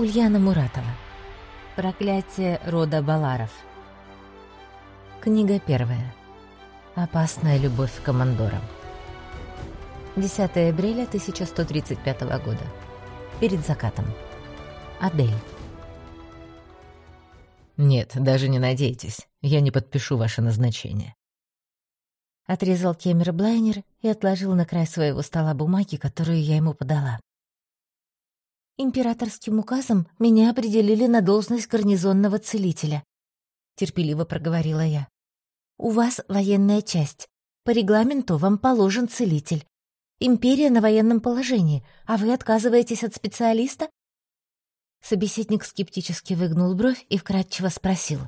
Ульяна Муратова. Проклятие рода Баларов. Книга первая. Опасная любовь к командорам. 10 апреля 1135 года. Перед закатом. Адель. «Нет, даже не надейтесь. Я не подпишу ваше назначение». Отрезал Кемер Блайнер и отложил на край своего стола бумаги, которую я ему подала. Императорским указом меня определили на должность гарнизонного целителя. Терпеливо проговорила я. У вас военная часть. По регламенту вам положен целитель. Империя на военном положении, а вы отказываетесь от специалиста? Собеседник скептически выгнул бровь и вкратчиво спросил.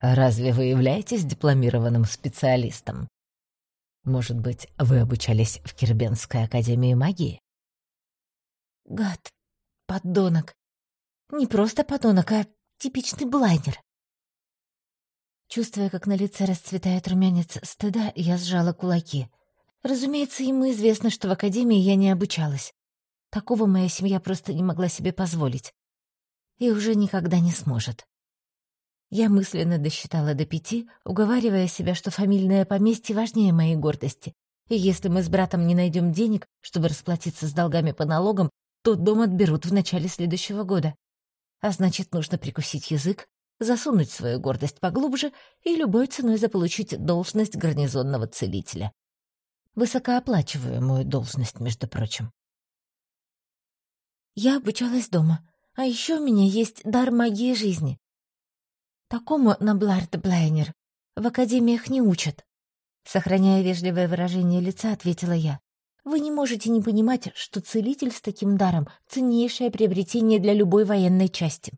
«Разве вы являетесь дипломированным специалистом? Может быть, вы обучались в Кирбенской академии магии?» «Гад, Подонок. Не просто подонок, а типичный блайнер. Чувствуя, как на лице расцветает румянец стыда, я сжала кулаки. Разумеется, ему известно, что в академии я не обучалась. Такого моя семья просто не могла себе позволить. И уже никогда не сможет. Я мысленно досчитала до пяти, уговаривая себя, что фамильное поместье важнее моей гордости. И если мы с братом не найдем денег, чтобы расплатиться с долгами по налогам, тот дом отберут в начале следующего года. А значит, нужно прикусить язык, засунуть свою гордость поглубже и любой ценой заполучить должность гарнизонного целителя. Высокооплачиваемую должность, между прочим. Я обучалась дома, а еще у меня есть дар магии жизни. Такому на Блард Блайнер в академиях не учат. Сохраняя вежливое выражение лица, ответила я. Вы не можете не понимать, что целитель с таким даром — ценнейшее приобретение для любой военной части.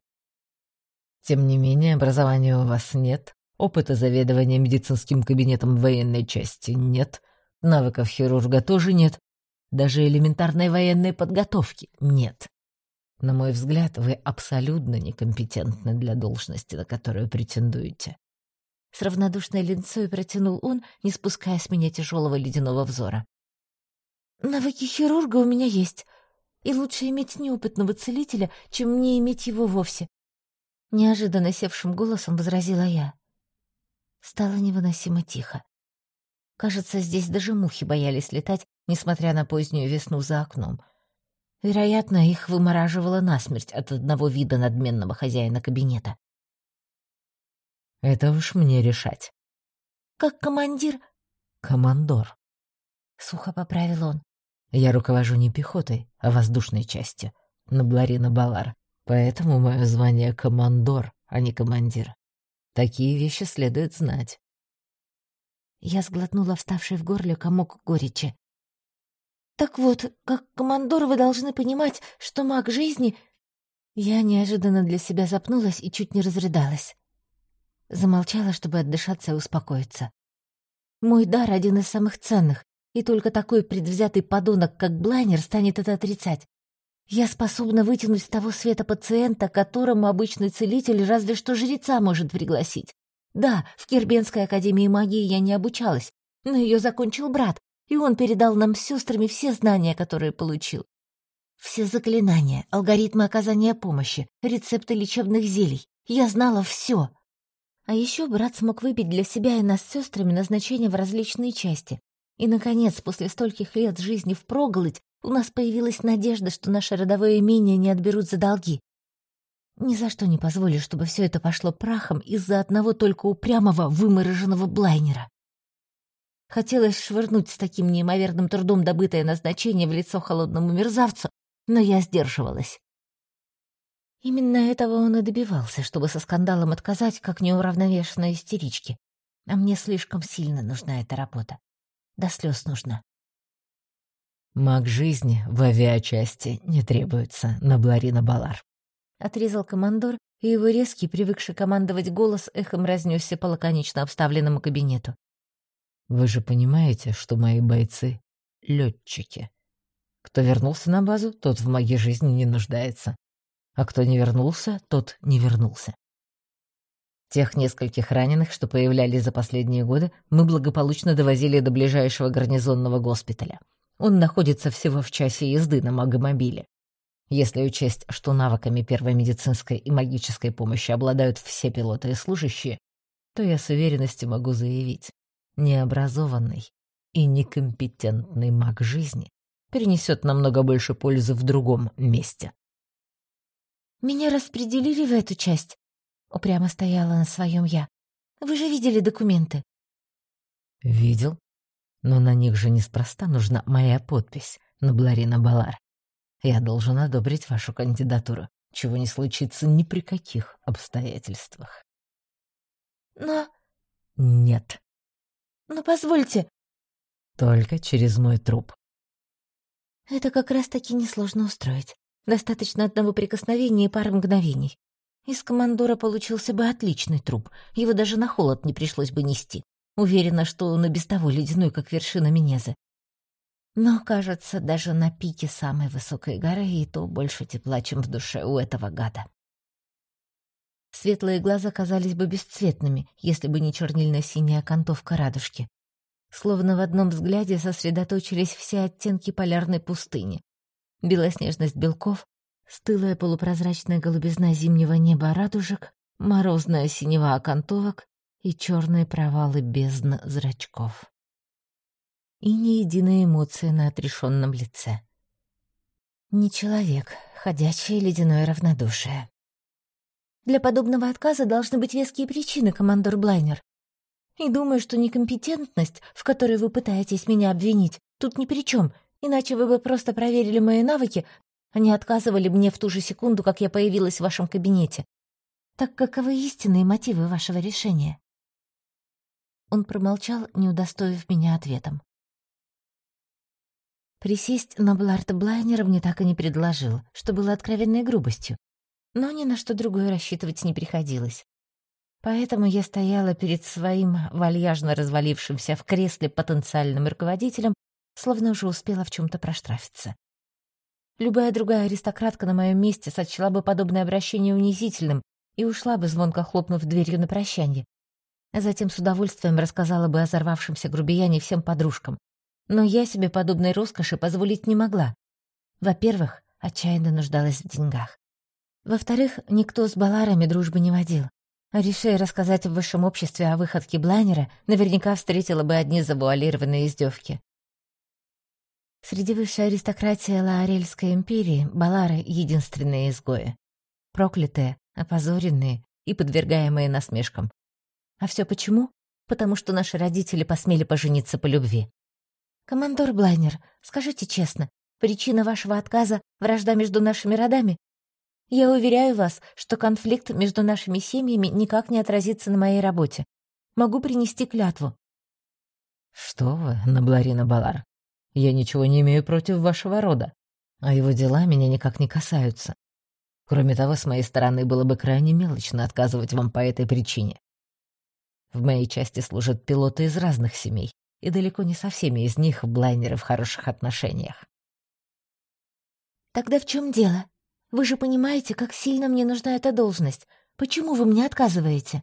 Тем не менее, образования у вас нет, опыта заведования медицинским кабинетом военной части нет, навыков хирурга тоже нет, даже элементарной военной подготовки нет. На мой взгляд, вы абсолютно некомпетентны для должности, на которую претендуете. С равнодушной линцой протянул он, не спуская с меня тяжелого ледяного взора. Навыки хирурга у меня есть, и лучше иметь неопытного целителя, чем не иметь его вовсе. Неожиданно севшим голосом возразила я. Стало невыносимо тихо. Кажется, здесь даже мухи боялись летать, несмотря на позднюю весну за окном. Вероятно, их вымораживало насмерть от одного вида надменного хозяина кабинета. «Это уж мне решать». «Как командир...» «Командор», — сухо поправил он. Я руковожу не пехотой, а воздушной частью, на Бларина Балар. Поэтому мое звание — командор, а не командир. Такие вещи следует знать. Я сглотнула вставший в горле комок горечи. «Так вот, как командор вы должны понимать, что маг жизни...» Я неожиданно для себя запнулась и чуть не разрыдалась. Замолчала, чтобы отдышаться и успокоиться. Мой дар — один из самых ценных, и только такой предвзятый подонок, как Блайнер, станет это отрицать. Я способна вытянуть с того света пациента, которому обычный целитель разве что жреца может пригласить. Да, в Кирбенской академии магии я не обучалась, но ее закончил брат, и он передал нам с сестрами все знания, которые получил. Все заклинания, алгоритмы оказания помощи, рецепты лечебных зелий. Я знала все. А еще брат смог выбить для себя и нас с сестрами назначение в различные части, и, наконец, после стольких лет жизни впроголодь, у нас появилась надежда, что наше родовое имение не отберут за долги. Ни за что не позволю, чтобы все это пошло прахом из-за одного только упрямого, вымороженного блайнера. Хотелось швырнуть с таким неимоверным трудом добытое назначение в лицо холодному мерзавцу, но я сдерживалась. Именно этого он и добивался, чтобы со скандалом отказать, как неуравновешенной истеричке. А мне слишком сильно нужна эта работа. До слез нужно. «Маг жизни в авиачасти не требуется на Бларина Балар», — отрезал командор, и его резкий, привыкший командовать голос, эхом разнесся по лаконично обставленному кабинету. «Вы же понимаете, что мои бойцы — летчики. Кто вернулся на базу, тот в магии жизни не нуждается, а кто не вернулся, тот не вернулся. Тех нескольких раненых, что появлялись за последние годы, мы благополучно довозили до ближайшего гарнизонного госпиталя. Он находится всего в часе езды на магомобиле. Если учесть, что навыками первой медицинской и магической помощи обладают все пилоты и служащие, то я с уверенностью могу заявить, необразованный и некомпетентный маг жизни перенесет намного больше пользы в другом месте. «Меня распределили в эту часть», — упрямо стояла на своем я. «Вы же видели документы?» «Видел. Но на них же неспроста нужна моя подпись, Набларина Балар. Я должен одобрить вашу кандидатуру, чего не случится ни при каких обстоятельствах». «Но...» «Нет». «Но позвольте...» «Только через мой труп». Это как раз-таки несложно устроить. Достаточно одного прикосновения и пары мгновений. Из командора получился бы отличный труп. Его даже на холод не пришлось бы нести. Уверена, что он и без того ледяной, как вершина Минезы. Но, кажется, даже на пике самой высокой горы и то больше тепла, чем в душе у этого гада. Светлые глаза казались бы бесцветными, если бы не чернильно-синяя окантовка радужки. Словно в одном взгляде сосредоточились все оттенки полярной пустыни. Белоснежность белков, стылая полупрозрачная голубизна зимнего неба радужек, морозная синева окантовок и черные провалы бездн зрачков. И ни единой эмоции на отрешенном лице. Не человек, ходячее ледяное равнодушие. Для подобного отказа должны быть веские причины, командор Блайнер. И думаю, что некомпетентность, в которой вы пытаетесь меня обвинить, тут ни при чем, иначе вы бы просто проверили мои навыки, не отказывали мне в ту же секунду, как я появилась в вашем кабинете. Так каковы истинные мотивы вашего решения? Он промолчал, не удостоив меня ответом. Присесть на Бларта Блайнера мне так и не предложил, что было откровенной грубостью. Но ни на что другое рассчитывать не приходилось. Поэтому я стояла перед своим вальяжно развалившимся в кресле потенциальным руководителем, словно уже успела в чем то проштрафиться. Любая другая аристократка на моем месте сочла бы подобное обращение унизительным и ушла бы, звонко хлопнув дверью на прощанье а затем с удовольствием рассказала бы о взорвавшемся грубияне всем подружкам. Но я себе подобной роскоши позволить не могла. Во-первых, отчаянно нуждалась в деньгах. Во-вторых, никто с Баларами дружбы не водил. Решая рассказать в высшем обществе о выходке Блайнера, наверняка встретила бы одни завуалированные издевки. Среди высшей аристократии Лаорельской империи Балары — единственные изгои. Проклятые, опозоренные и подвергаемые насмешкам. А все почему? Потому что наши родители посмели пожениться по любви. Командор Блайнер, скажите честно, причина вашего отказа — вражда между нашими родами? Я уверяю вас, что конфликт между нашими семьями никак не отразится на моей работе. Могу принести клятву. Что вы, Набларина Балар, я ничего не имею против вашего рода, а его дела меня никак не касаются. Кроме того, с моей стороны было бы крайне мелочно отказывать вам по этой причине. В моей части служат пилоты из разных семей, и далеко не со всеми из них блайнеры в хороших отношениях. «Тогда в чем дело? Вы же понимаете, как сильно мне нужна эта должность. Почему вы мне отказываете?»